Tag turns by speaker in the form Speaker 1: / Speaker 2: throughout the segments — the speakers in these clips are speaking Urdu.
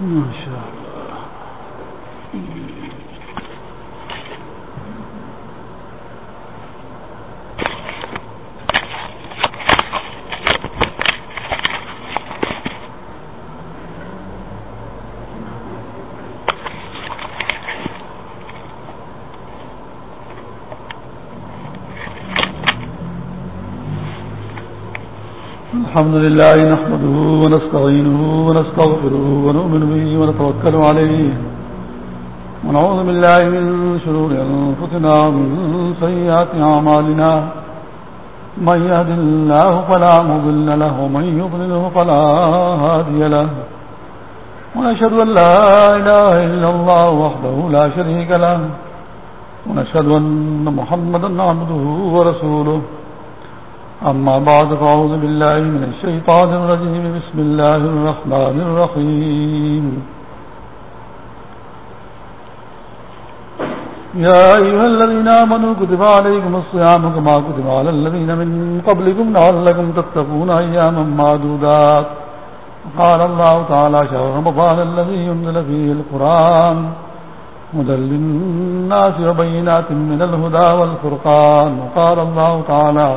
Speaker 1: ماشاء الحمد لله نحمده ونستغينه ونستغفره ونؤمن به ونتوكل عليه ونعوذ بالله من شرور أنفسنا ومن سيئات عمالنا من يهد الله فلا مضل له ومن يضلله فلا هادي له ونشهد أن لا إله إلا الله وحده لا شريك له ونشهد أن محمدا عبده ورسوله أما بعد، فأعوذ بالله من الشيطان الرجيم. بسم الله الرحمن الرحيم. يا أيها الذين آمنوا، كتب عليكم الصيام كما كتب على الذين من قبلكم لعلكم تتقون أياما معدودات قال الله تعالى شهر رمضان الذي ينزل فيه القرآن هدى للناس وبينات من الهدى والفرقان. وقال الله تعالى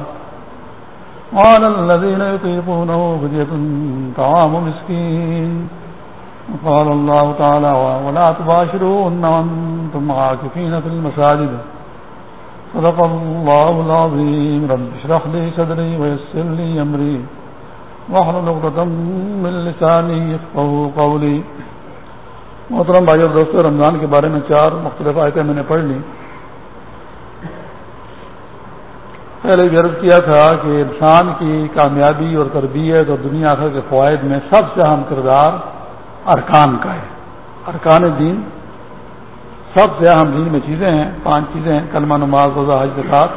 Speaker 1: وعلى الذين يطيقونه فدية طعام مسكين. وقال الله تعالى ولا تباشرون وانتم عاكفين في المساجد. صدق الله العظيم. رب اشرح لي صدري ويسر لي أمري. واحلل عقدة من لساني يفقهوا قولي. محترم بھائی اور دوستوں رمضان کے بارے میں چار مختلف آیتیں میں نے پڑھ لی۔ پہلے بھی عرض کیا تھا کہ انسان کی کامیابی اور تربیت اور دنیا آخر کے فوائد میں سب سے اہم کردار ارکان کا ہے۔ ارکان دین۔ سب سے اہم دین میں چیزیں ہیں، پانچ چیزیں ہیں، کلمہ نماز، روزہ، حج کے ساتھ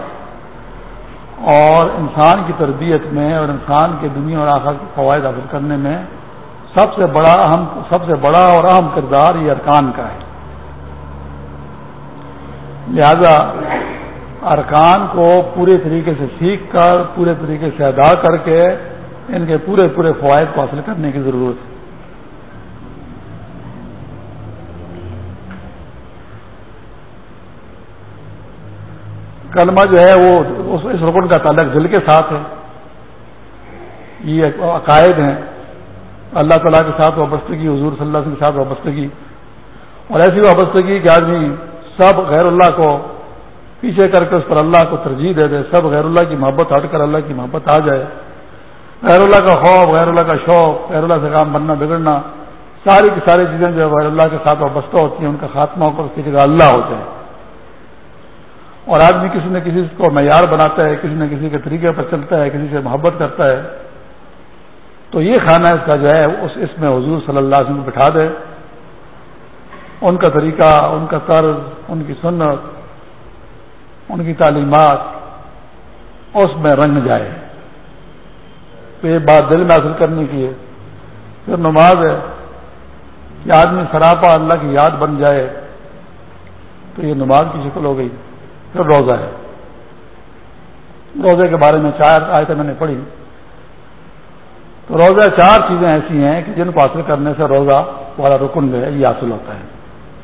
Speaker 1: اور انسان کی تربیت میں اور انسان کے دنیا اور آخر کے فوائد حاصل کرنے میں سب سے بڑا اہم، سب سے بڑا اور اہم کردار یہ ارکان کا ہے۔ لہذا ارکان کو پورے طریقے سے سیکھ کر، پورے طریقے سے ادا کر کے ان کے پورے پورے فوائد کو حاصل کرنے کی ضرورت ہے۔ کلمہ جو ہے وہ اس رکن کا تعلق دل کے ساتھ ہے۔ یہ عقائد ہیں۔ اللہ تعالیٰ کے ساتھ وابستگی، حضور صلی اللہ علیہ وسلم کے ساتھ وابستگی۔ اور ایسی وابستگی کہ آدمی سب غیر اللہ کو پیچھے کر کے اس پر اللہ کو ترجیح دے دے، سب غیر اللہ کی محبت ہٹ کر اللہ کی محبت آ جائے۔ غیر اللہ کا خوف، غیر اللہ کا شوق، غیر اللہ سے کام بننا، بگڑنا، ساری کی ساری چیزیں جو غیر اللہ کے ساتھ وابستہ ہوتی ہیں، ان کا خاتمہ ہو کر اس کی جگہ اللہ ہو جائے اور آدمی کسی نہ کسی کو معیار بناتا ہے، کسی نہ کسی کے طریقے پر چلتا ہے، کسی سے محبت کرتا ہے۔ تو یہ کھانا اس کا جو ہے، اس اس میں حضور صلی اللہ علیہ وسلم بٹھا دے۔ ان کا طریقہ، ان کا طرز، ان کی سنت ان کی تعلیمات اس میں رنگ جائے۔ تو یہ بات دل میں حاصل کرنے کی ہے۔ پھر نماز ہے کہ آدمی سراپا اللہ کی یاد بن جائے تو یہ نماز کی شکل ہو گئی۔ پھر روزہ ہے۔ روزے کے بارے میں چار آئے تھے میں نے پڑھی۔ تو روزہ چار چیزیں ایسی ہیں کہ جن کو حاصل کرنے سے روزہ والا رکن جو ہے یہ حاصل ہوتا ہے۔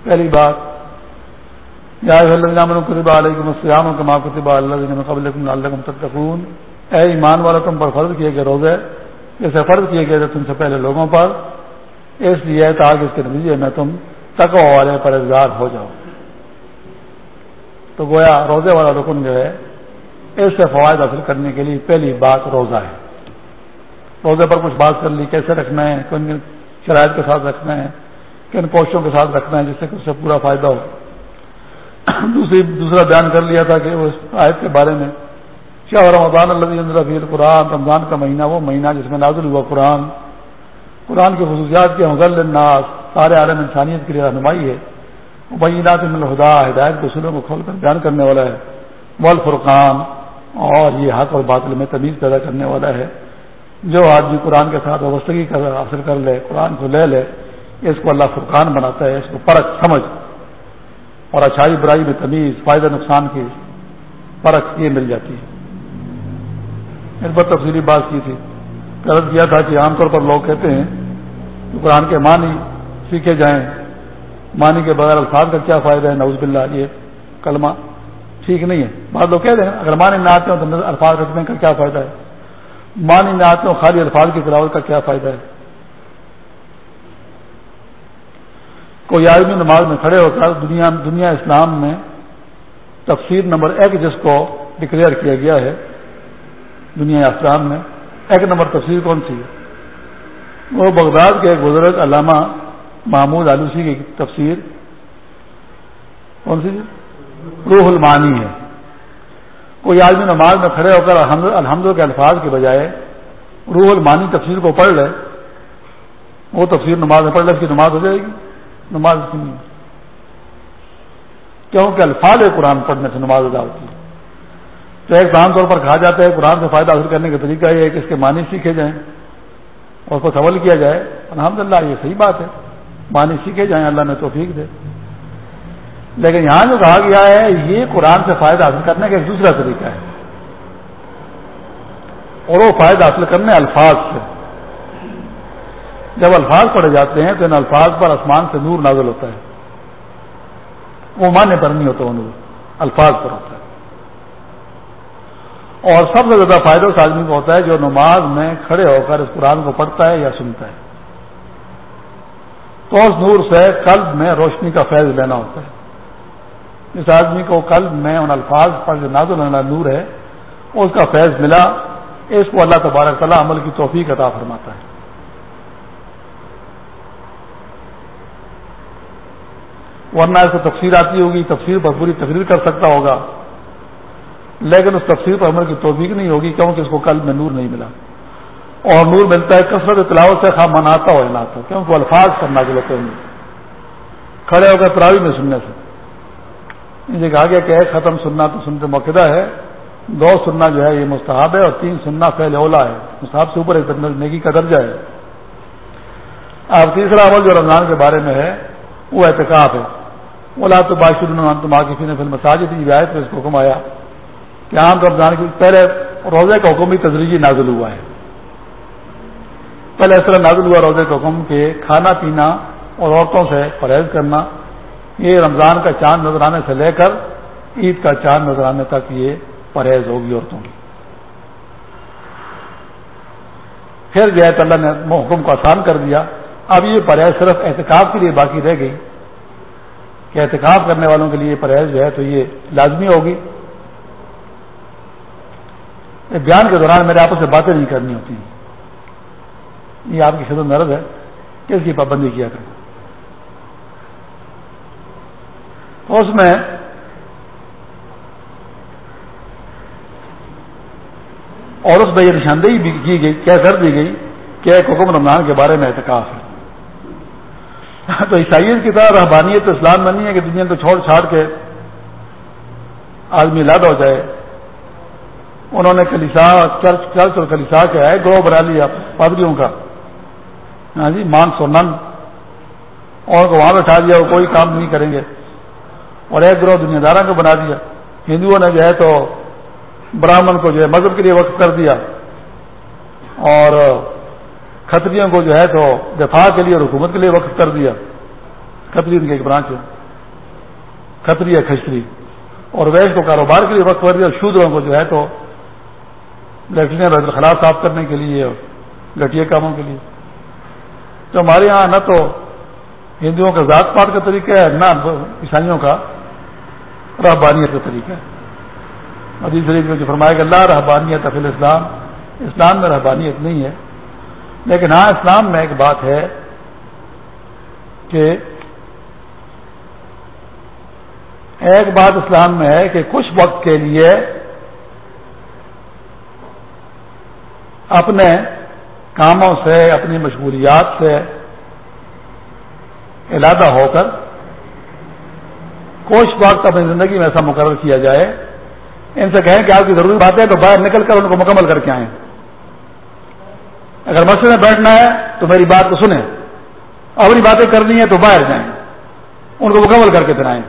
Speaker 1: پہلی بات یا علیکم السلام کما کتبہ اللہ قبل اللہ تتقون۔ اے ایمان والا تم پر فرض کیے گئے روزے جیسے فرض کیے گئے تھے تم سے پہلے لوگوں پر۔ اس لیے تاکہ اس کے نتیجے میں تم تقو والے پرہزگار ہو جاؤ۔ تو گویا روزے والا رکن جو ہے، اس سے فوائد حاصل کرنے کے لیے پہلی بات روزہ ہے۔ روزے پر کچھ بات کر لی، کیسے رکھنا ہے، کن کن شرائط کے ساتھ رکھنا ہے، کن کوششوں کے ساتھ رکھنا ہے، جس سے اس سے پورا فائدہ ہو۔ دوسری دوسرا بیان کر لیا تھا کہ اس آیت کے بارے میں شاہ رمضان اللہ رفیع القرآن، رمضان کا مہینہ، وہ مہینہ جس میں نازل ہوا قرآن۔ قرآن کی خصوصیات کے حضل الناس، سارے عالم انسانیت کے لیے رہنمائی ہے۔ بینات من الہدا، ہدایت کے اصولوں کو کھول کر بیان کرنے والا ہے۔ مول فرقان اور یہ حق اور باطل میں تمیز پیدا کرنے والا ہے۔ جو آدمی قرآن کے ساتھ وابستگی حاصل کر لے، قرآن کو لے لے، اس کو اللہ فرقان بناتا ہے، اس کو پرکھ، سمجھ۔ اور اچھائی برائی میں تمیز، فائدہ، نقصان کی پرکھ یہ مل جاتی ہے۔ اس پر تفصیلی بات کی تھی قرض کیا تھا کہ عام طور پر لوگ کہتے ہیں کہ قرآن کے معنی سیکھے جائیں، معنی کے بغیر الفاظ کا کیا فائدہ ہے نوز باللہ، یہ کلمہ ٹھیک نہیں ہے۔ بعض لوگ کہہ دیں اگر معنی نہ آتے ہوں تو الفاظ رکھنے کا کیا فائدہ ہے؟ معنی نہ آتے ہوں خالی الفاظ کی تلاوت کا کیا فائدہ ہے؟ کوئی آدمی نماز میں کھڑے ہو کر دنیا دنیا اسلام میں تفسیر نمبر ایک جس کو ڈکلیئر کیا گیا ہے، دنیا اسلام میں، ایک نمبر تفسیر کون سی ہے؟ وہ بغداد کے بزرگ علامہ محمود آلوسی کی تفسیر کون سی روح المانی ہے۔ کوئی آدمی نماز میں کھڑے ہو کر الحمد کے الفاظ کے بجائے روح المانی تفسیر کو پڑھ لے، وہ تفسیر نماز میں پڑھ لے، اس کی نماز ہو جائے گی۔ نماز نہیں کیونکہ الفاظ قرآن پڑھنے سے نماز ادا ہوتی ہے۔ تو ایک عام طور پر کہا جاتا ہے قرآن سے فائدہ حاصل کرنے کا طریقہ یہ ہے کہ اس کے معنی سیکھے جائیں اور اس کو سوال کیا جائے۔ الحمد یہ صحیح بات ہے۔ معنی سیکھے جائیں، اللہ نے توفیق دے۔ لیکن یہاں جو کہا گیا ہے، یہ قرآن سے فائدہ حاصل کرنے کا ایک دوسرا طریقہ ہے۔ اور وہ فائدہ حاصل کرنے الفاظ سے۔ جب الفاظ پڑھے جاتے ہیں تو ان الفاظ پر آسمان سے نور نازل ہوتا ہے۔ وہ معنی پر نہیں ہوتا، وہ نور، الفاظ پر ہوتا ہے۔ اور سب سے زیادہ فائدہ اس آدمی کو ہوتا ہے جو نماز میں کھڑے ہو کر اس قرآن کو پڑھتا ہے یا سنتا ہے۔ تو اس نور سے قلب میں روشنی کا فیض لینا ہوتا ہے۔ اس آدمی کو قلب میں ان الفاظ پر جو نازل ہونا نور ہے، اس کا فیض ملا، اس کو اللہ تبارک تعالیٰ عمل کی توفیق عطا فرماتا ہے۔ ورنہ اس کو تفسیر آتی ہوگی، تفسیر پر پوری تقریر کر سکتا ہوگا۔ لیکن اس تفسیر پر عمل کی توفیق نہیں ہوگی کیونکہ اس کو کل میں نور نہیں ملا۔ اور نور ملتا ہے کثرت تلاوت سے خواہ مناتا ہو لاتا کیونکہ الفاظ کرنا ہوتے ہیں کھڑے ہو کر تراوی میں سننے سے۔ مجھے کہا گیا کہ ایک ختم سننا تو سنتے موقع ہے۔ دو سننا جو ہے یہ مستحب ہے اور تین سننا پہلے اولا ہے۔ مستحب سے اوپر ایک نیکی کا درجہ ہے۔ اب تیسرا عمل جو رمضان کے بارے میں ہے، وہ احتکاب ہے۔ اولا تو باشر تم آگے نے فلم مساجد آئے تو اس کو حکم آیا کہ عام رمضان کی پہلے روزے کا حکم بھی تجریجی نازل ہوا ہے۔ پہلے اس طرح نازل ہوا روزے کا حکم کہ کھانا پینا اور عورتوں سے پرہیز کرنا، یہ رمضان کا چاند نظر آنے سے لے کر عید کا چاند نظر آنے تک یہ پرہیز ہوگی عورتوں کی۔ پھر جو ہے اللہ نے حکم کو آسان کر دیا۔ اب یہ پرہیز صرف احتکاب کے لیے باقی رہ گئی۔ کہ احتکاب کرنے والوں کے لیے پرہیز جو ہے تو یہ لازمی ہوگی۔ بیان کے دوران میرے آپس سے باتیں نہیں کرنی ہوتی۔ یہ آپ کی خدمت مرض ہے کہ اس کی پابندی کیا کریں۔ تو اس میں اور اس میں یہ نشاندہی بھی کی گئی کیا کر دی گئی کہ ایک حکم رمضان کے بارے میں احتکاف ہے۔ تو عیسائیت کی طرح رحبانیت اسلام میں نہیں ہے کہ دنیا کو چھوڑ چھاڑ کے آدمی لاد ہو جائے۔ انہوں نے کلیسا، چرچ چرچ اور کلیسا کے آئے، گروہ بنا لیا پادریوں کا۔ ہاں جی مانس اور اور کو وہاں بٹھا دیا، وہ کوئی کام نہیں کریں گے۔ اور ایک گروہ دنیا دارا کو بنا دیا۔ ہندوؤں نے جو ہے تو براہمن کو جو ہے مذہب کے لیے وقف کر دیا۔ اور کھتریوں کو جو ہے تو دفاع کے لیے اور حکومت کے لیے وقف کر دیا۔ کھتری ان کی ایک برانچ ہے۔ کھتری ہے کھچری اور ویش کو کاروبار کے لیے وقف کر دیا۔ شودروں کو جو ہے تو لیفٹینٹ خلاف صاف کرنے کے لیے اور گٹیا کاموں کے لیے۔ تو ہمارے یہاں نہ تو ہندوؤں کا ذات پات کا طریقہ ہے، نہ عیسائیوں کا رحبانیت کا طریقہ ہے۔ حدیث شریف میں جو فرمایا کہ اللہ رحبانیت افیل اسلام اسلام میں رحبانیت نہیں ہے۔ لیکن ہاں اسلام میں ایک بات ہے کہ ایک بات اسلام میں ہے کہ کچھ وقت کے لیے اپنے کاموں سے، اپنی مشغولیات سے علادہ ہو کر کچھ وقت اپنی زندگی میں ایسا مقرر کیا جائے۔ ان سے کہیں کہ آپ کی ضروری بات ہے تو باہر نکل کر ان کو مکمل کر کے آئیں۔ اگر مسجد میں بیٹھنا ہے تو میری بات کو سنیں اپنی باتیں کرنی ہیں تو باہر جائیں۔ ان کو مکمل کر کے دنائیں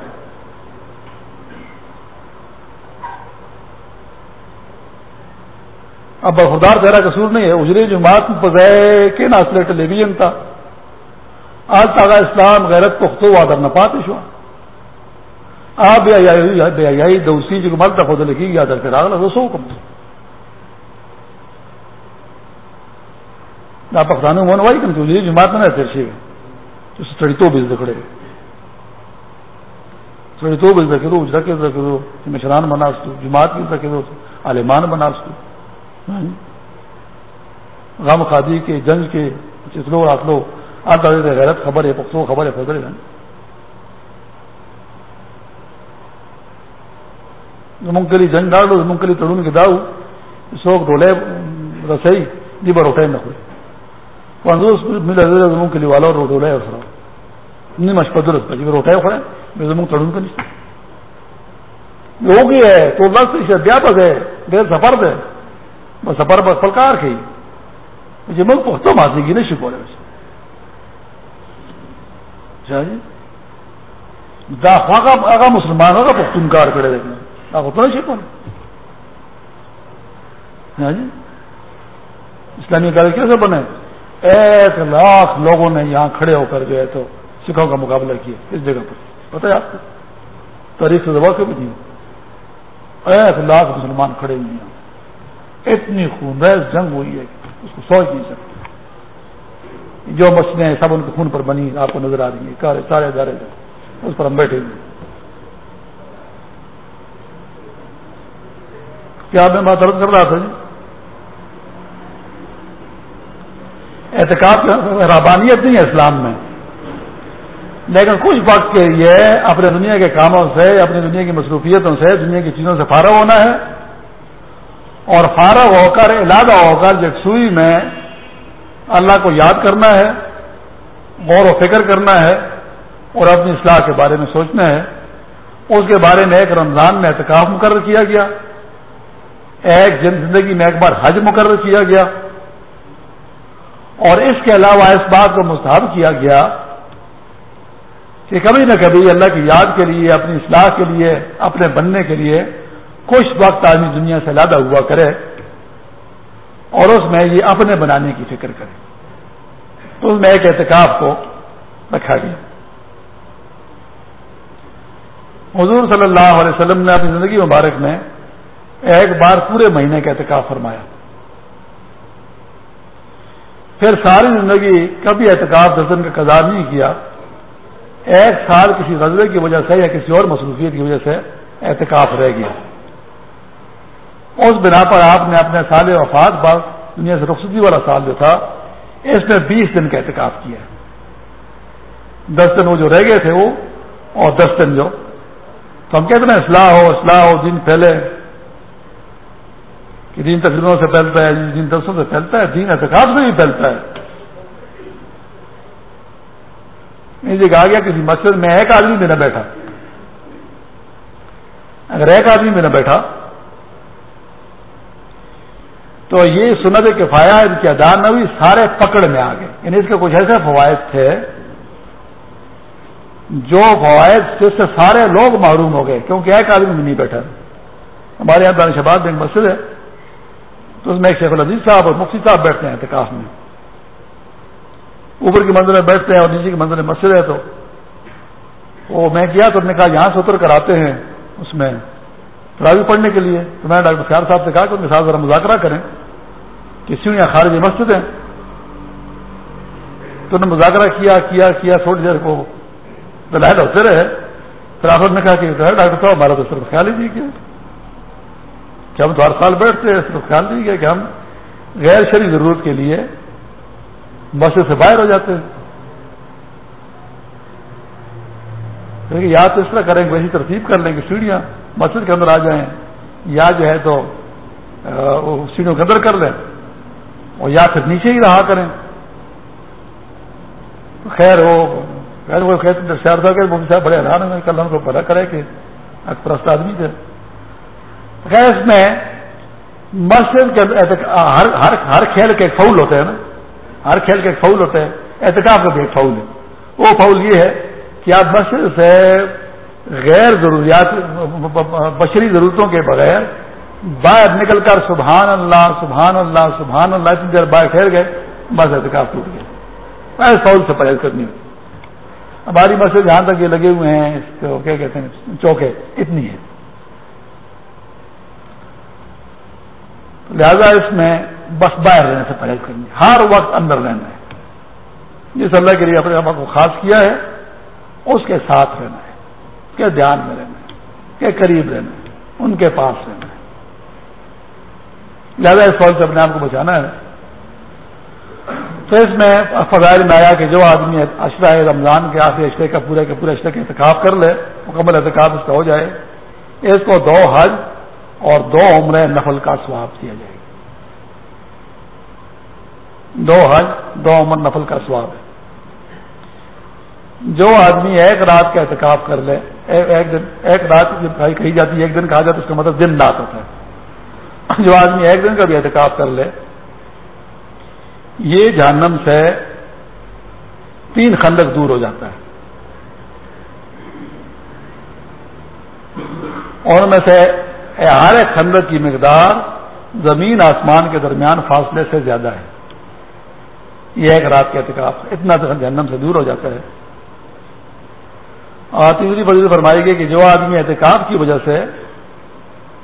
Speaker 1: اب بفردار تیرا قصور نہیں ہے۔ اجرے جماعت پذے کے ناسلے ٹیلی ویژن تھا۔ آج تاغا اسلام غیرت پختو وادر نہ پاتے شو۔ آپ بے حیائی دوسی جو مل خود لکھی گیا در پھر آگلا سو کم۔ آپ پختانو مون وائی کم اجرے جماعت جی میں تیر شیو تو سڑی تو بیز دکھڑے. سڑی تو بیز دکھے دو، اجرا کے دکھے مشران بنا جماعت کی دکھے دو عالمان بنا ہاں؟ غم خادی کے، جنگ کے، چتلو، راتلو آتا غیرت خبر ہے پختو خبر ہے ہاں؟ فضر ہے منگلی جنگ ڈالو منگلی تڑون کے داؤ سوک ڈولے، رسائی، دی بار اٹھائے نہ ہوئے پندوس مل منگلی والا اور ڈولے اور سر مش پدر جی بار اٹھائے کھڑے میرے منگ کا نہیں ہو گئی ہے تو لفظ ویاپک ہے دیر سفر ہے سفر بس پلکار کھی مجھے ملک پختو ماسی کی نہیں شکو رہے جی دا آگا مسلمان ہوگا پختون کار کرے دیکھنا آپ تو نہیں شکو جی اسلامی کالج کیسے بنے ایک لاکھ لوگوں نے یہاں کھڑے ہو کر جو ہے تو سکھوں کا مقابلہ کیا اس جگہ پر۔ پتہ ہے آپ کو؟ تاریخ سے دبا کے بھی نہیں ایک لاکھ مسلمان کھڑے ہوئے ہیں۔ اتنی خونریز جنگ ہوئی ہے اس کو سوچ نہیں سکتے۔ جو مسئلے سب ان کے خون پر بنی، آپ کو نظر آ رہی ہیں سارے ادارے اس پر ہم بیٹھے ہوئے کیا میں بات کر رہا تھا جی؟ احتکاب رابانیت نہیں ہے اسلام میں۔ لیکن کچھ وقت کے لیے اپنے دنیا کے کاموں سے، اپنی دنیا کی مصروفیتوں سے، دنیا کی چیزوں سے فارغ ہونا ہے۔ اور فارغ ہو کر علادہ ہو کر یکسوئی میں اللہ کو یاد کرنا ہے، غور و فکر کرنا ہے، اور اپنی اصلاح کے بارے میں سوچنا ہے، اس کے بارے میں ایک رمضان میں احتکاف مقرر کیا گیا۔ ایک جن زندگی میں ایک بار حج مقرر کیا گیا۔ اور اس کے علاوہ اس بات کو مستحب کیا گیا کہ کبھی نہ کبھی اللہ کی یاد کے لیے، اپنی اصلاح کے لیے، اپنے بننے کے لیے کچھ وقت آدمی دنیا سے لادہ ہوا کرے اور اس میں یہ اپنے بنانے کی فکر کرے۔ تو اس میں ایک احتکاب کو رکھا گیا۔ حضور صلی اللہ علیہ وسلم نے اپنی زندگی مبارک میں ایک بار پورے مہینے کا احتکاب فرمایا۔ پھر ساری زندگی کبھی احتکاب درجن کا قضا نہیں کیا۔ ایک سال کسی غزلے کی وجہ سے یا کسی اور مصروفیت کی وجہ سے احتکاف رہ گیا۔ اس بنا پر آپ نے اپنے سال وفات بعد دنیا سے رخصتی والا سال جو تھا، اس میں بیس دن کا احتکاب کیا۔ دس دن وہ جو رہ گئے تھے وہ، اور دس دن جو۔ تو ہم کہتے ہیں اصلاح ہو اصلاح ہو دین پھیلے۔ کہ دین تقریروں سے پھیلتا ہے، دین درسوں سے پھیلتا ہے، دین احتکاب سے بھی پھیلتا ہے۔ جی کہا گیا کسی مسجد میں ایک آدمی بھی نہ بیٹھا۔ اگر ایک آدمی بھی نہ بیٹھا، تو یہ سنت کفایا ان کی ادا نہ ہوئی سارے پکڑ میں آ گئے۔ یعنی اس کے کچھ ایسے فوائد تھے جو فوائد جس سے سارے لوگ معروم ہو گئے، کیونکہ ایک آدمی نہیں بیٹھا۔ ہمارے یہاں دانش آباد میں مسجد ہے۔ تو اس میں ایک شیخ العزیز صاحب اور مفتی صاحب بیٹھتے ہیں احتکاف میں۔ اوپر کی منزل میں بیٹھتے ہیں اور نیچے کی منزل میں مسجد ہے تو۔ وہ میں کیا تو نے کہا یہاں سے اتر کر آتے ہیں اس میں۔ تراوی پڑھنے کے لیے۔ تو میں ڈاکٹر خیال صاحب سے کہا کہ ان کے ساتھ ذرا مذاکرہ کریں۔ کہ سیڑھیاں خارجی مسجد ہیں۔ تو انہوں نے مذاکرہ کیا کیا کیا، تھوڑی دیر کو دلائل ہوتے رہے۔ پھر آخر نے کہا کہ ڈاکٹر صاحب، ہمارا تو صرف خیال ہی نہیں کیا کہ ہم تو ہر سال بیٹھتے ہیں صرف خیال نہیں کیا کہ ہم غیر شری ضرورت کے لیے مسجد سے باہر ہو جاتے ہیں۔ یعنی یا تو اس طرح کریں گے، ویسی ترتیب کر لیں گے، سیڑھیاں مسجد کے اندر آ جائیں، یا جو ہے تو سیڑھیوں کے اندر کر لیں اور یا پھر نیچے ہی رہا کریں۔ خیر وہ خیر وہ شہر صاحب بڑے حیران ہیں، کل ہم کو پتا کرے کہ پرست آدمی تھے۔ خیر اس میں مسجد کے ہر ہر کھیل کے ایک فول ہوتے ہیں نا؟ ہر کھیل کے ایک فول ہوتے ہیں۔ احتکاب کا بھی ایک فول ہے۔ وہ فول یہ ہے کہ آپ مسجد سے غیر ضروریات بشری ضرورتوں کے بغیر باہر نکل کر سبحان اللہ سبحان اللہ سبحان اللہ، اتنی دیر باہر ٹھہر گئے، بس احتکاب ٹوٹ گیا۔ فول سے پرہیز کرنی ہماری مسجد جہاں تک یہ لگے ہوئے ہیں، اس کو کیا کہتے ہیں؟ چوکے، اتنی ہے۔ لہذا اس میں بس باہر رہنے سے پرہیز کرنی ہر وقت اندر رہنا ہے۔ جس اللہ کے لیے اپنے آپ کو خاص کیا ہے، اس کے ساتھ رہنا ہے، کے دھیان میں رہنا ہے، کے قریب رہنا ہے، ان کے پاس رہنا ہے۔ لہٰذا اس فوج سے اپنے آپ کو بچانا ہے۔ تو اس میں فضائل میں آیا کہ جو آدمی اشرا رمضان کے آخری اشرے کا پورے کے پورے اشرے کا انتخاب کر لے، مکمل احتکاب اس کا ہو جائے۔ اس کو دو حج اور دو عمر نفل کا سواب دیا جائے گا۔ دو حج، دو عمر نفل کا سواب ہے۔ جو آدمی ایک رات کا احتکاب کر لے، ایک دن ایک رات کہی جاتی ہے، ایک دن کہا جاتا ہے، اس کا مطلب دن رات ہوتا ہے۔ جو آدمی ایک دن کا بھی احتکاب کر لے، یہ جہنم سے تین خندق دور ہو جاتا ہے۔ اور میں سے ہر ایک خندق کی مقدار زمین آسمان کے درمیان فاصلے سے زیادہ ہے۔ یہ ایک رات کا احتکاب اتنا جہنم سے دور ہو جاتا ہے۔ اور تیسری وجہ فرمائی گئی کہ جو آدمی احتکاب کی وجہ سے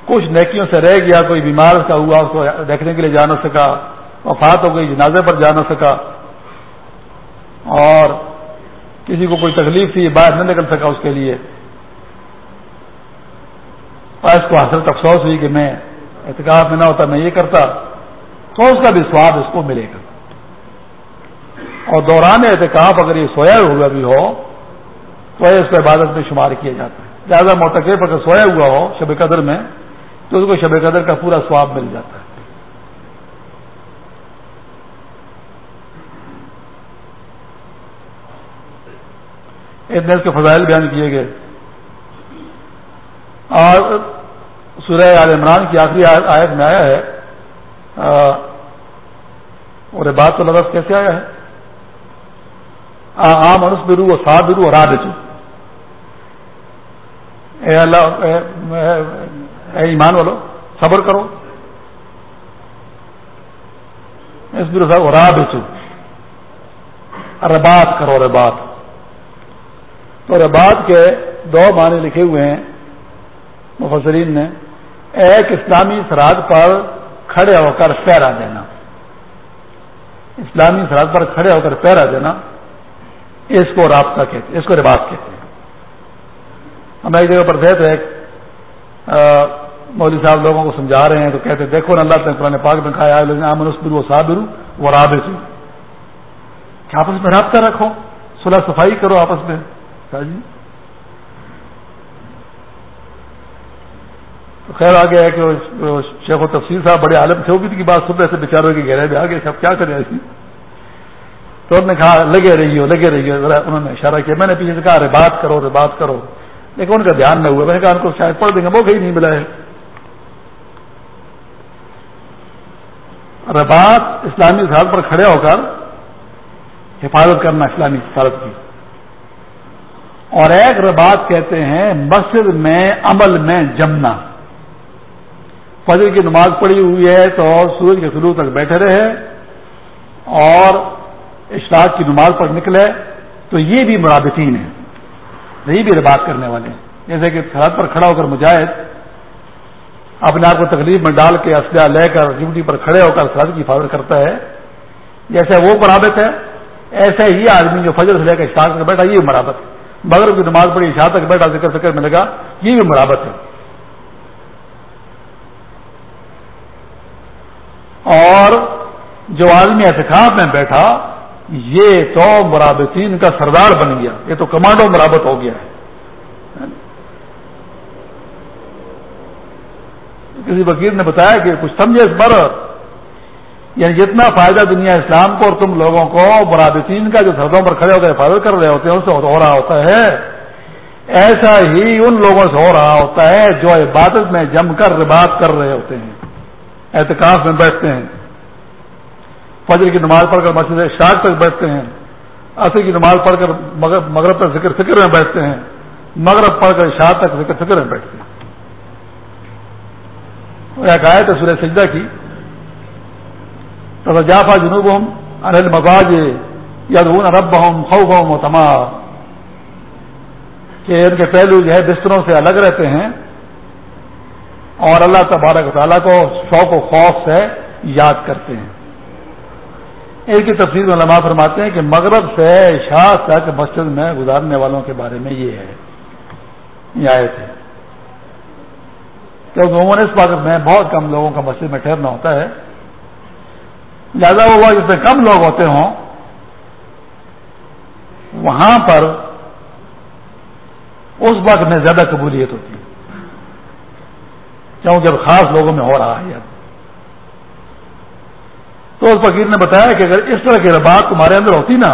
Speaker 1: کچھ نیکیوں سے رہ گیا، کوئی بیمار کا ہوا، اس کو دیکھنے کے لیے جا نہ سکا، وفات ہو گئی، جنازے پر جا نہ سکا، اور کسی کو کوئی تکلیف تھی، باہر نہ نکل سکا اس کے لیے اور اس کو حاصل افسوس ہوئی کہ میں احتکاب میں نہ ہوتا، میں یہ کرتا تو اس کا بھی سواد اس کو ملے گا۔ اور دوران احتکاب اگر یہ سویا ہوا بھی ہو، تو اس کو عبادت میں شمار کیا جاتا ہے۔ زیادہ موتقب اگر سویا ہوا ہو شب قدر میں، تو اس کو شب قدر کا پورا سواب مل جاتا ہے۔ اتنے اس کے فضائل بیان کیے گئے۔ اور سورہ عال عمران کی آخری آیت میں آیا ہے۔ اور بات تو لفظ کیسے آیا ہے؟ عام انس برو اور سا برو اور آ اے اللہ اے ایمان والو، صبر کرو۔ اس برو صاحب اور بیچو ربات کرو ربات تو ربات کے دو معنی لکھے ہوئے ہیں، مفسرین نے۔ ایک اسلامی سرحد پر کھڑے ہو کر پیرا دینا۔ اسلامی سرحد پر کھڑے ہو کر پیرا دینا۔ اس کو رابطہ کہتے ہیں، اس کو رباط کہتے ہیں۔ ہم ایک جگہ پر تھے تو ایک صاحب لوگوں کو سمجھا رہے ہیں تو کہتے ہیں دیکھو نا اللہ نے قرآن پاک میں کہا امن اسبر و صابر وہ رابط کہ آپس میں رابطہ رکھو؟ صلح صفائی کرو آپس میں۔ جی۔ تو خیر آگے ہے کہ شیخ و تفصیل صاحب بڑے عالم تھے، وہ بھی کی بات صبح سے بیچاروں کے گہرے میں آگے سب کیا کریں ایسی؟ تو انہوں نے کہا، لگے رہی ہو لگے رہی ہو انہوں نے اشارہ کیا۔ میں نے پیچھے سے کہا ارے بات کرو ارے بات کرو۔ لیکن ان کا دھیان نہ ہوا۔ میں نے کہا، ان کو شاید پڑھ دیں گے وہ کہیں نہیں ملا ہے۔ ربات اسلامی سال پر کھڑے ہو کر حفاظت کرنا اسلامی سفارت کی۔ اور ایک ربات کہتے ہیں، مسجد میں عمل میں جمنا۔ فجر کی نماز پڑھی ہوئی ہے تو سورج کے طلوع تک بیٹھے رہے اور اشراق کی نماز پر نکلے تو یہ بھی مرابطین ہیں یہ بھی ربات کرنے والے ہیں۔ جیسے کہ سرحد پر کھڑا ہو کر مجاہد اپنے آپ کو تکلیف میں ڈال کے اسلحہ لے کر ڈیوٹی پر کھڑے ہو کر سرحد کی حفاظت کرتا ہے۔ جیسے وہ مرابط ہے ایسے ہی آدمی جو فجر سے لے کر اشتاق تک بیٹھا، یہ مرابط ہے۔ بغیر کی نماز پڑھی شاہ تک بیٹھا، ذکر، فکر میں لگا، یہ بھی مرابط ہے۔ اور جو آدمی احتکاب میں بیٹھا، یہ تو مرابطین کا سردار بن گیا۔ یہ تو کمانڈو مرابط ہو گیا ہے۔ کسی وکیل نے بتایا کہ کچھ سمجھے اس پر۔ یعنی جتنا فائدہ دنیا اسلام کو اور تم لوگوں کو، مرابطین کا جو سردوں پر کھڑے ہو کر حفاظت کر رہے ہوتے ہیں، اس سے ہو رہا ہوتا ہے۔ ایسا ہی ان لوگوں سے ہو رہا ہوتا ہے جو عبادت میں جم کر ربات کر رہے ہوتے ہیں۔ احتکاف میں بیٹھتے ہیں۔ فجر کی نماز پڑھ کر مسجد شاخ تک بیٹھتے ہیں۔ اصل کی نماز پڑھ کر مغرب تک ذکر فکر میں بیٹھتے ہیں۔ مغرب پڑھ کر شاہ تک ذکر فکر میں بیٹھتے ہیں۔ ایک آئے تو سورہ سجدہ کی۔ تو جافا جنوب ہوں انل مزاج یا رب ہوں خوب ہوں تما کہ ان کے پہلو جو ہے بستروں سے الگ رہتے ہیں۔ اور اللہ تبارک تعالیٰ کو شوق و خوف سے یاد کرتے ہیں۔ ایک ہی تفصیل میں علماء فرماتے ہیں کہ مغرب سے شاہ تک مسجد میں گزارنے والوں کے بارے میں یہ ہے، یہ آئے تھے کیونکہ عموماً اس وقت میں بہت کم لوگوں کا مسجد میں ٹھہرنا ہوتا ہے۔ زیادہ ہوا جس میں کم لوگ ہوتے ہوں، وہاں پر اس وقت میں زیادہ قبولیت ہوتی ہے۔ کیونکہ اب خاص لوگوں میں ہو رہا ہے اب۔ تو اس فقیر نے بتایا کہ اگر اس طرح کی ربات تمہارے اندر ہوتی نا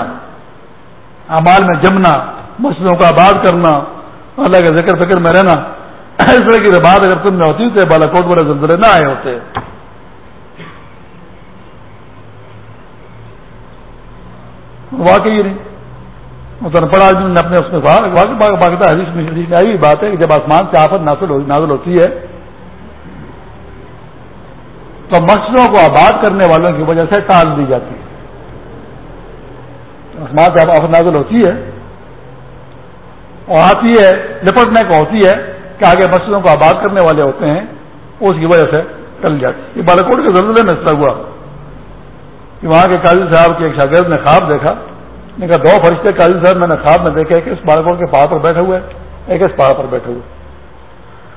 Speaker 1: امال میں جمنا، مسجدوں کا آباد کرنا، اللہ کے ذکر فکر میں رہنا، اس طرح کی ربات اگر تم میں ہوتی تو بالا کوٹ بڑے زلزلے نہ آئے ہوتے۔ واقعی نہیں۔ پڑا آدمی نے اپنے اس میں کہا حدیث میں آئی بات ہے کہ جب آسمان سے آفت نازل ہوتی ہے تو مسجدوں کو آباد کرنے والوں کی وجہ سے ٹال دی جاتی ہے۔ آفت نازل ہوتی ہے اور آتی ہے، لپٹنے کو ہوتی ہے کہ آگے مسجدوں کو آباد کرنے والے ہوتے ہیں، اس کی وجہ سے ٹل جاتی ہے۔ یہ بالاکوٹ کے زلزلے میں اس طرح ہوا۔ کہ وہاں کے قاضی صاحب کے ایک شاگرد نے خواب دیکھا۔ نے کہا، دو فرشتے قاضی صاحب میں نے خواب میں دیکھا ایک اس بالاکوٹ کے پہاڑ پر بیٹھے ہوئے، ایک اس پہاڑ پر بیٹھے ہوئے۔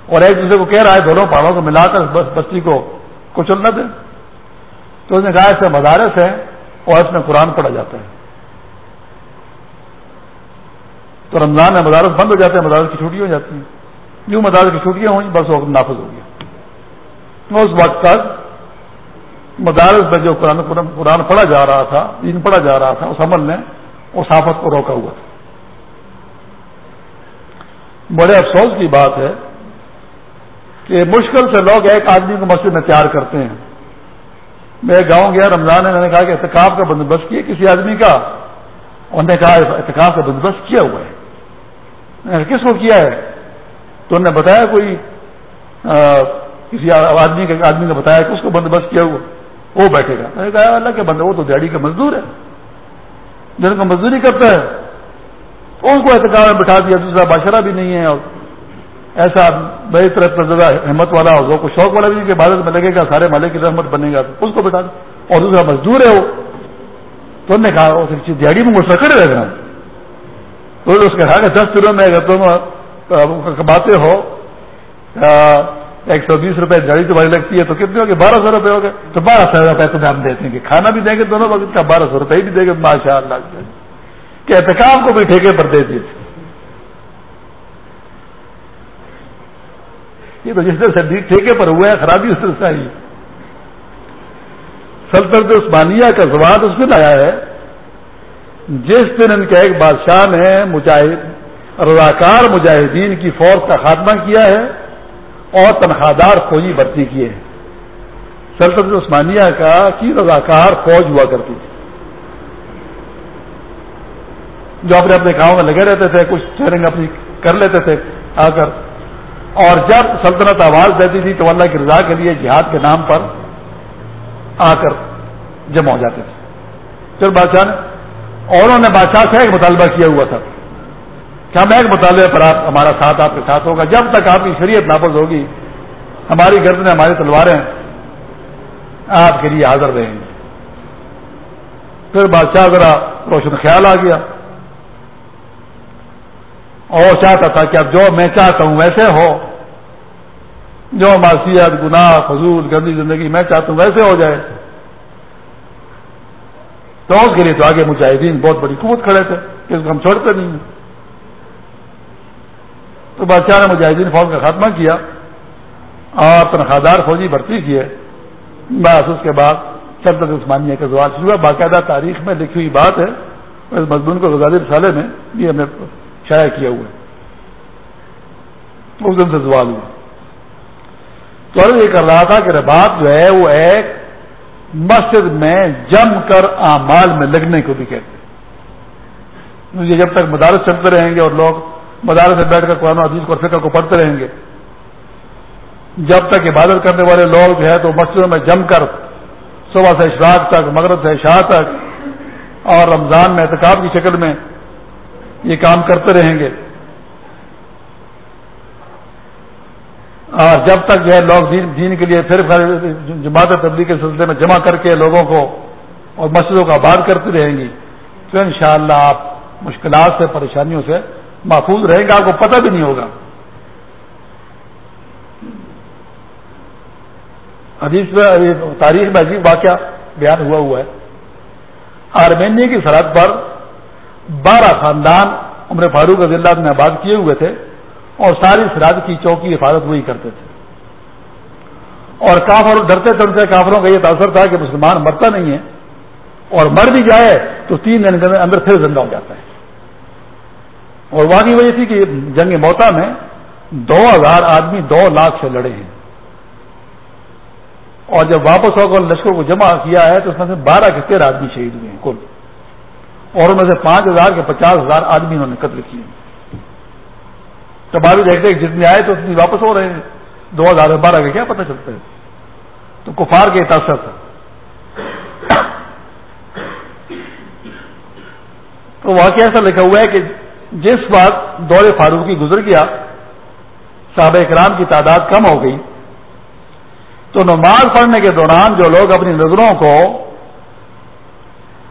Speaker 1: اور ایک دوسرے کو کہہ رہا ہے، دونوں پہاڑوں کو ملا کر بستی کو کچل نہ دیں تو اس نے کہا اس سے مدارس ہے اور اس میں قرآن پڑھا جاتا ہے۔ تو رمضان میں مدارس بند ہو جاتے ہیں، مدارس کی چھٹی ہو جاتی ہیں۔ یوں مدارس کی چھٹیاں ہوئی بس وہ نافذ ہو گیا۔ اس وقت تک مدارس میں جو قرآن قرآن پڑھا جا رہا تھا، دین پڑھا جا رہا تھا، اس عمل نے اس آفت کو روکا ہوا تھا۔ بڑے افسوس کی بات ہے کہ مشکل سے لوگ ایک آدمی کو مسجد میں تیار کرتے ہیں۔ میں گاؤں گیا، رمضان میں نے کہا کہ احتکاب کا بندوبست کیا کسی آدمی کا۔ انہوں نے کہا، احتکاب کا بندوبست کیا ہوا ہے۔ کس کو کیا ہے؟ تو انہوں نے بتایا کوئی کسی آدمی کا آدمی نے بتایا کہ اس کو بندوبست کیا ہوا۔ وہ بیٹھے گا۔ میں نے کہا، اللہ کے بندہ وہ تو دیہڑی کا مزدور ہے۔ جن کو مزدوری کرتا ہے، ان کو احتکاب میں بٹھا دیا۔ دوسرا، بادشاہ بھی نہیں ہے اور ایسا بڑی طرح زیادہ ہمت والا ہو کو شوق والا بھی کہ عبادت میں لگے گا، سارے مالک کی رحمت بنے گا تو اس کو بتا دیں اور دوسرا، مزدور ہے وہ۔ تو نے کہا دیہڑی میں مسکر رہے تو اس کے کہا کہ دس دنوں میں اگر تم کماتے ہو ایک سو بیس روپئے دیہڑی تمہاری لگتی ہے تو کتنے ہوگی بارہ سو روپئے ہو گئے تو بارہ سو روپئے تمہیں ہم دیتے ہیں کھانا بھی دیں گے دونوں وقت کا بارہ سو روپئے بھی دیں گے۔ ماشاء اللہ کہ احتکام کو بھی ٹھیکے پر دے دیتے۔ یہ تو جس طرح سے ٹھیکے پر ہوا ہے، خرابی اس طرح سے آئی۔ سلطنت عثمانیہ کا زبان اس دن آیا ہے۔ جس دن ان کا ایک بادشاہ نے مجاہد رضاکار مجاہدین کی فوج کا خاتمہ کیا ہے اور تنخواہ دار فوجی بھرتی کیے ہیں۔ سلطنت عثمانیہ کا کی رضاکار فوج ہوا کرتی تھی۔ جو اپنے اپنے گاؤں میں لگے رہتے تھے، کچھ ٹریننگ اپنی کر لیتے تھے۔ آ کر اور جب سلطنت آواز دیتی تھی تو اللہ کی رضا کے لیے جہاد کے نام پر آ کر جمع ہو جاتے تھے۔ پھر بادشاہ نے اور انہوں نے بادشاہ سے ایک مطالبہ کیا ہوا تھا۔ کہ ہم ایک مطالبے پر آپ ہمارا ساتھ آپ کے ساتھ ہوگا۔ جب تک آپ کی شریعت نافذ ہوگی، ہماری گردنیں، ہماری تلواریں آپ کے لیے حاضر رہیں گی۔ پھر بادشاہ ذرا روشن خیال آ گیا۔ اور چاہتا تھا کہ اب جو میں چاہتا ہوں ویسے ہو۔ جو معاشیت گناہ، فضول، گندی زندگی میں چاہتا ہوں ویسے ہو جائے۔ تو اس کے لیے تو آگے مجاہدین بہت بڑی قوت کھڑے تھے کہ اس کو ہم چھوڑتے نہیں ہیں۔ تو بادشاہ نے مجاہدین فوج کا خاتمہ کیا۔ اور تنخواہ فوجی بھرتی کیے۔ بس اس کے بعد سلطنت عثمانیہ کا زوال شروع ہوا، باقاعدہ تاریخ میں لکھی ہوئی بات ہے، اس مضمون کو غزالی رسالے میں یہ ہم نے شائع کیا ہوا ہے اس دن سے سوال ہوا تو یہ کر رہا تھا کہ ربات جو ہے وہ ایک مسجد میں جم کر اعمال میں لگنے کو بھی کہتے ہیں۔ یہ جب تک مدارس چلتے رہیں گے اور لوگ مدارس سے بیٹھ کر قرآن عزیز کو فکر کو پڑھتے رہیں گے، جب تک عبادت کرنے والے لوگ جو ہے تو مسجدوں میں جم کر صبح سے اشراق تک، مغرب سے شاہ تک اور رمضان میں احتکاب کی شکل میں یہ کام کرتے رہیں گے۔ اور جب تک جو ہے لوگ دین دین کے لیے پھر جماعت تبدیلی کے سلسلے میں جمع کر کے لوگوں کو اور مسجدوں کو آباد کرتی رہیں گی تو انشاءاللہ شاء آپ مشکلات سے، پریشانیوں سے محفوظ رہیں گے۔ آپ کو پتہ بھی نہیں ہوگا۔ حدیث میں تاریخ میں عجیب واقعہ بیان ہوا ہوا ہے۔ آرمینیا کی سرحد پر بارہ خاندان عمر فاروق رضی اللہ نے آباد کیے ہوئے تھے اور ساری سرحد کی چوکی حفاظت وہی کرتے تھے۔ اور کافر ڈرتے ان سے کافروں کا یہ تاثر تھا کہ مسلمان مرتا نہیں ہے اور مر بھی جائے تو تین دن کے اندر پھر زندہ ہو جاتا ہے۔ اور واقعی وجہ تھی کہ جنگ موتا میں دو ہزار آدمی دو لاکھ سے لڑے ہیں۔ اور جب واپس ہو کر لشکر کو جمع کیا ہے تو اس میں سے بارہ کے تیرہ آدمی شہید ہوئے ہیں کل۔ اور ان میں سے پانچ ہزار کے پچاس ہزار آدمی انہوں نے قتل کیے۔ تب دیکھتے ہیں جتنے آئے تو اتنی واپس ہو رہے ہیں۔ دو ہزار بارہ کے کیا پتہ چلتا ہے؟ تو کفار کے تاثر تھا۔ تو واقعہ ایسا لکھا ہوا ہے کہ جس وقت دور فاروقی گزر گیا، صحابہ کرام کی تعداد کم ہو گئی۔ تو نماز پڑھنے کے دوران جو لوگ اپنی نظروں کو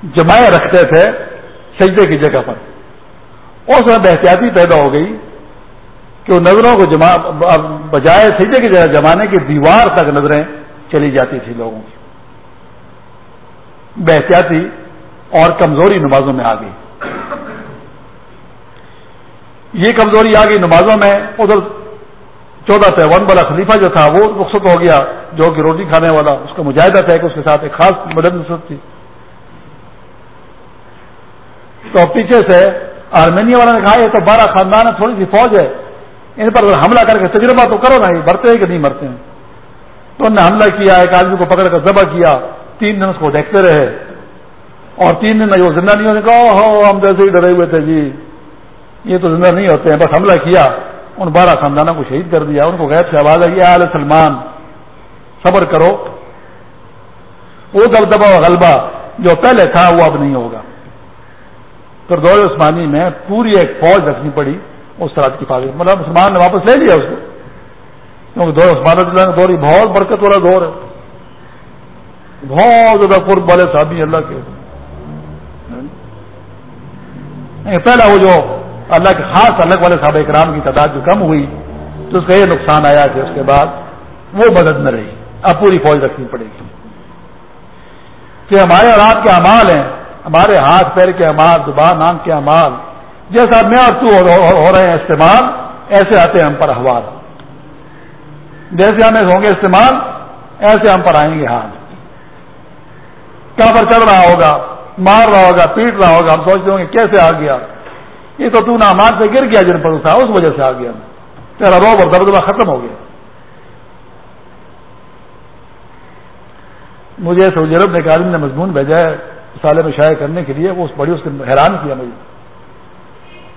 Speaker 1: جمائے رکھتے تھے سجدے کی جگہ پر۔ اس میں بحتیاتی پیدا ہو گئی کہ وہ نظروں کو جما بجائے سجدے کی جگہ جمانے کی دیوار تک نظریں چلی جاتی تھی لوگوں کی۔ بحتیاتی اور کمزوری نمازوں میں آ گئی۔ یہ کمزوری آ گئی نمازوں میں۔ ادھر چودہ پیون والا خلیفہ جو تھا، وہ رخصت ہو گیا جو کہ روٹی کھانے والا، اس کا مجاہدہ تھا کہ اس کے ساتھ ایک خاص مدد نصرت تھی۔ تو پیچھے سے آرمینیا والا نے کہا، یہ تو بارہ خاندان ہے تھوڑی سی فوج ہے. ان پر حملہ کر کے تجربہ تو کرو نا، یہ مرتے ہیں کہ نہیں مرتے ہیں؟ تو انہوں نے حملہ کیا، ایک آدمی کو پکڑ کر ذبح کیا، تین دن اس کو دیکھتے رہے اور تین دن جو زندہ نہیں ہونے کہا ہو، ہم جیسے ہی ڈرے ہوئے تھے جی۔ یہ تو زندہ نہیں ہوتے ہیں، بس حملہ کیا۔ ان بارہ خاندانوں کو شہید کر دیا، ان کو غیر سے آواز ہے یہ سلمان، صبر کرو۔ وہ دبدبا و غلبہ جو پہلے تھا، وہ اب نہیں ہوگا۔ پھر دور عثمانی میں پوری ایک فوج رکھنی پڑی، اس طرح کی فاضل مطلب مسلمان نے واپس لے لیا اس کو۔ کیونکہ دور عثمان دور بہت برکت والا دور ہے۔ بہت زیادہ قرب والے صحابی اللہ کے۔ پہلا وہ جو اللہ کے خاص الگ والے صحابہ کرام کی تعداد جو کم ہوئی، تو اس کا یہ نقصان آیا کہ اس کے بعد وہ مدد نہ رہی۔ اب پوری فوج رکھنی پڑے گی۔ کہ ہمارے اور آپ کے امال ہیں ہمارے ہاتھ پیر کے امال زبان، نام کے امال جیسا میں اور تو ہو رہے ہیں استعمال، ایسے آتے ہیں ہم پر احوال۔ جیسے ہمیں ہوں گے استعمال، ایسے ہم پر آئیں گے ہاتھ کہاں پر چڑھ رہا ہوگا؟ مار رہا ہوگا، پیٹ رہا ہوگا، ہم سوچتے ہوں گے کیسے آ گیا؟ یہ تو تو امان سے گر گیا جن پر تھا اس وجہ سے آ گیا۔ تیرا روب اور دردہ ختم ہو گیا۔ مجھے سعودی عرب نے ایک آدمی نے مضمون بھیجا ہے سالے میں شائع کرنے کے لیے وہ اس بڑی اس نے حیران کیا مجھے۔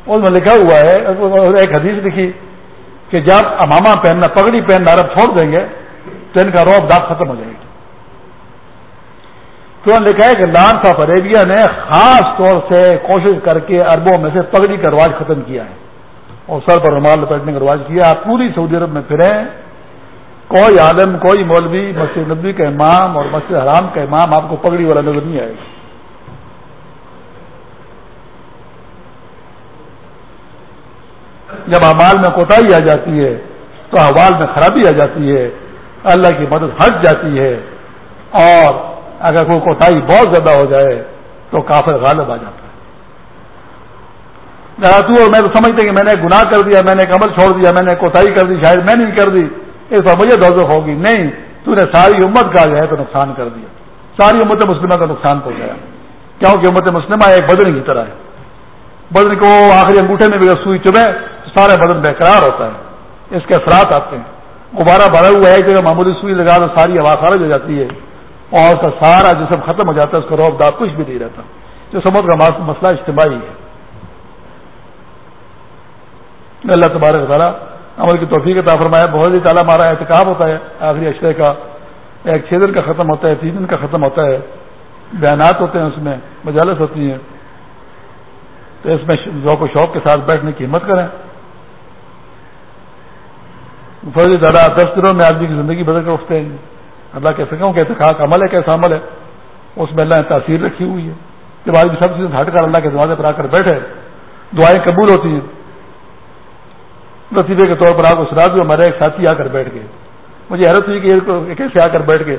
Speaker 1: اس میں لکھا ہوا ہے ایک حدیث لکھی کہ جب اماما پہننا، پگڑی پہننا عرب چھوڑ دیں گے تو ان کا روب داغ ختم ہو جائے گی تو لکھا ہے کہ لان آف عربیہ نے خاص طور سے کوشش کر کے اربوں میں سے پگڑی کا رواج ختم کیا ہے۔ اور سر پر رومال لپیٹنے کا رواج کیا۔ آپ پوری سعودی عرب میں پھریں۔ کوئی عالم، کوئی مولوی، مسجد نبی کا امام اور مسجد حرام کا امام آپ کو پگڑی والا نظر نہیں آئے گا۔ جب امال میں کوتاہی آ جاتی ہے، تو احوال میں خرابی آ جاتی ہے، اللہ کی مدد ہٹ جاتی ہے۔ اور اگر کوئی کوتاہی بہت زیادہ ہو جائے، تو کافر غالب آ جاتا ہے۔ تو اور میں تو سمجھتے کہ میں نے گناہ کر دیا، میں نے کمل چھوڑ دیا، میں نے کوتاہی کر دی، شاید میں نہیں کر دی۔ اس پر مجھے دوزخ ہوگی۔ نہیں، تو نے ساری امت کا جو ہے تو نقصان کر دیا۔ ساری امت مسلمہ کا نقصان پہنچایا۔ کیونکہ امت مسلمہ ایک بدن کی طرح ہے۔ بدن کو آخری انگوٹھے میں بھی سوئی چبے سارا بدن بےقرار ہوتا ہے، اس کے اثرات آتے ہیں۔ غبارہ بھرا ہوا ہے کہ معمولی سوئی لگا تو ساری ہوا خارج ہو جاتی ہے۔ اور اس کا سارا جسم ختم ہو جاتا ہے، اس کا روب دار کچھ بھی نہیں رہتا۔ جو سمجھ کا مسئلہ اجتماعی ہے۔ اللہ تبارک تعالیٰ عمل کی توفیق عطا فرمایا بہت ہی تعالیٰ ہمارا احتکاب ہوتا ہے۔ آخری اشرے کا ایک چھ دن کا ختم ہوتا ہے، تین دن کا ختم ہوتا ہے۔ بیانات ہوتے ہیں اس میں، مجالس ہوتی ہیں۔ تو اس میں ذوق و شوق کے ساتھ بیٹھنے کی ہمت کریں۔ فوجی دادا دس دنوں میں آدمی کی زندگی بدل کر اٹھتے ہیں۔ اللہ کہہ سکوں کہ اتقاق عمل ہے، کیسا عمل ہے؟ اس میں اللہ نے تاثیر رکھی ہوئی ہے۔ جب آدمی سب چیزیں ہٹ کر اللہ کے دروازے پر آ کر بیٹھے، دعائیں قبول ہوتی ہیں۔ نصیبے کے طور پر آپ کو سنا دوں ہمارے ایک ساتھی آ کر بیٹھ گئے۔ مجھے حیرت ہوئی کہ کیسے آ کر بیٹھ گئے۔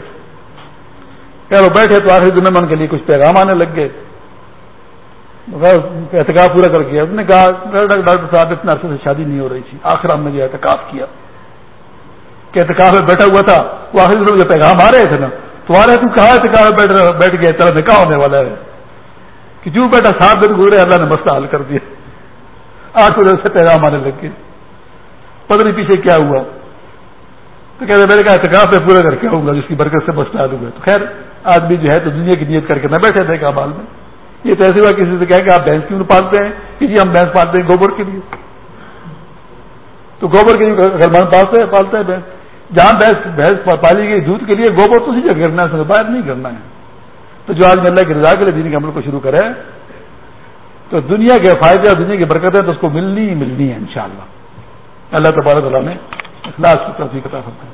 Speaker 1: کہ وہ بیٹھے تو آخری دن میں ان کے لیے کچھ پیغام آنے لگ گئے۔ احتکاب پورا کر کے اس نے کہا، ڈاکٹر صاحب، اتنے عرصے سے شادی نہیں ہو رہی تھی، آخر ہم نے جو احتکاب کیا۔ کہ احتکاب میں بیٹھا ہوا تھا، وہ آخری دنوں پیغام آ رہے تھے نا۔ تمہارے تم کہاں احتکاب میں بیٹھ بیٹھ گئے، طرح نکاح ہونے والا ہے۔ کہ جو بیٹا سات دن گزرے، اللہ نے مسئلہ حل کر دیا۔ آٹھ بجے سے پیغام آنے لگ گئے پتہ نہیں پیچھے کیا ہوا۔ تو کہتے میرے کہا احتکاب میں پورا کر کے آؤں گا، جس کی برکت سے مسئلہ حل ہوا۔ تو خیر، آدمی جو ہے تو دنیا کی نیت کر کے نہ بیٹھے تھے کابال میں۔ یہ تو ایسے ہوا، کسی سے کہ آپ بھینس کیوں پالتے ہیں؟ کہ جی ہم بھینس پالتے ہیں گوبر کے لیے۔ تو گوبر کے لیے اگر من پالتے ہیں پالتے ہیں بھینس۔ جہاں بھینس بھینس پالی گئی دودھ کے لیے گوبر تو اسی جگہ گرنا ہے باہر نہیں کرنا ہے۔ تو جو آج اللہ کی رضا کے لیے دین کے عمل کو شروع کرے، تو دنیا کے فائدے اور دنیا کی برکتیں تو اس کو ملنی ہی ملنی ہے انشاءاللہ۔ اللہ تبارک اللہ نے اخلاص کی توفیق عطا کرتا